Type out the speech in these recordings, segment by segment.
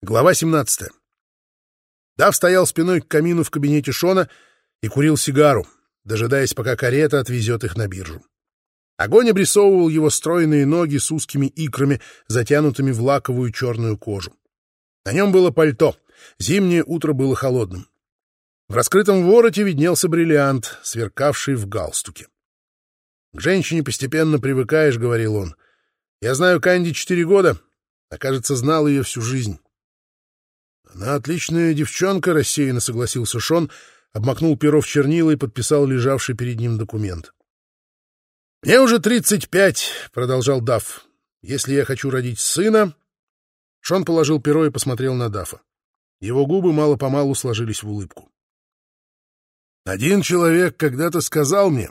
Глава 17. Дав стоял спиной к камину в кабинете Шона и курил сигару, дожидаясь, пока карета отвезет их на биржу. Огонь обрисовывал его стройные ноги с узкими икрами, затянутыми в лаковую черную кожу. На нем было пальто. Зимнее утро было холодным. В раскрытом вороте виднелся бриллиант, сверкавший в галстуке. «К женщине постепенно привыкаешь», — говорил он. «Я знаю Канди четыре года, а, кажется, знал ее всю жизнь». «Она отличная девчонка», — рассеянно согласился Шон, обмакнул перо в чернила и подписал лежавший перед ним документ. «Мне уже тридцать пять», — продолжал Дафф. «Если я хочу родить сына...» Шон положил перо и посмотрел на Дафа. Его губы мало-помалу сложились в улыбку. «Один человек когда-то сказал мне,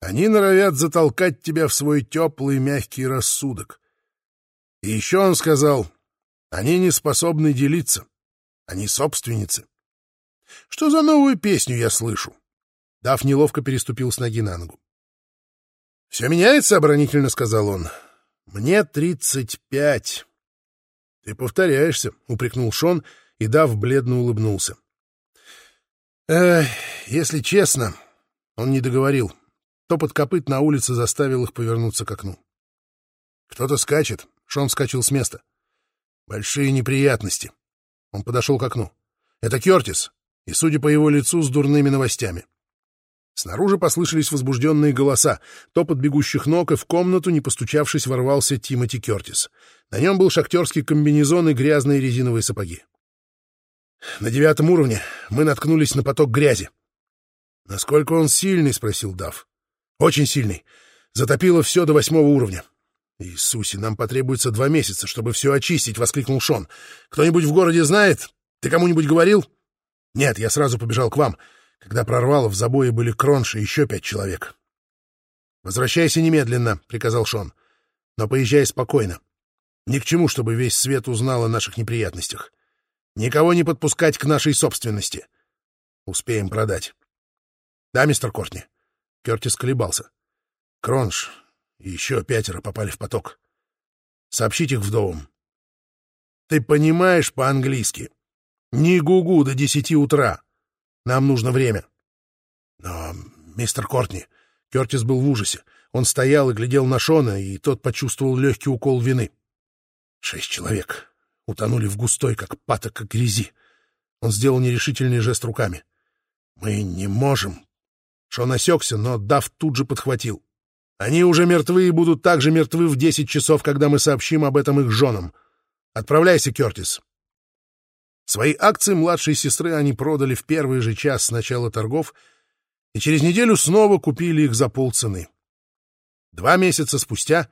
они норовят затолкать тебя в свой теплый мягкий рассудок. И еще он сказал, они не способны делиться. Они собственницы. Что за новую песню я слышу? Дав неловко переступил с ноги на ногу. «Все меняется», — оборонительно сказал он. «Мне тридцать пять». «Ты повторяешься», — упрекнул Шон, и Дав бледно улыбнулся. «Эх, если честно...» — он не договорил. Топот копыт на улице заставил их повернуться к окну. «Кто-то скачет», — Шон вскочил с места. «Большие неприятности». Он подошел к окну. «Это Кертис, и, судя по его лицу, с дурными новостями». Снаружи послышались возбужденные голоса, топот бегущих ног, и в комнату, не постучавшись, ворвался Тимоти Кертис. На нем был шахтерский комбинезон и грязные резиновые сапоги. На девятом уровне мы наткнулись на поток грязи. «Насколько он сильный?» — спросил Дав. «Очень сильный. Затопило все до восьмого уровня. «Иисусе, нам потребуется два месяца, чтобы все очистить!» — воскликнул Шон. «Кто-нибудь в городе знает? Ты кому-нибудь говорил?» «Нет, я сразу побежал к вам. Когда прорвало, в забое были Кронши и еще пять человек». «Возвращайся немедленно», — приказал Шон. «Но поезжай спокойно. Ни к чему, чтобы весь свет узнал о наших неприятностях. Никого не подпускать к нашей собственности. Успеем продать». «Да, мистер Кортни». Кертис колебался. «Кронш, и еще пятеро попали в поток. Сообщить их вдовам. Ты понимаешь по-английски? Не гугу до десяти утра. Нам нужно время. Но, мистер Кортни, Кертис был в ужасе. Он стоял и глядел на Шона, и тот почувствовал легкий укол вины. Шесть человек утонули в густой, как патока грязи. Он сделал нерешительный жест руками. «Мы не можем». Шон осекся, но Дав тут же подхватил. Они уже мертвы и будут так же мертвы в десять часов, когда мы сообщим об этом их женам. Отправляйся, Кертис. Свои акции младшей сестры они продали в первый же час с начала торгов и через неделю снова купили их за полцены. Два месяца спустя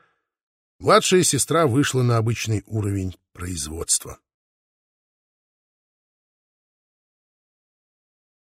младшая сестра вышла на обычный уровень производства.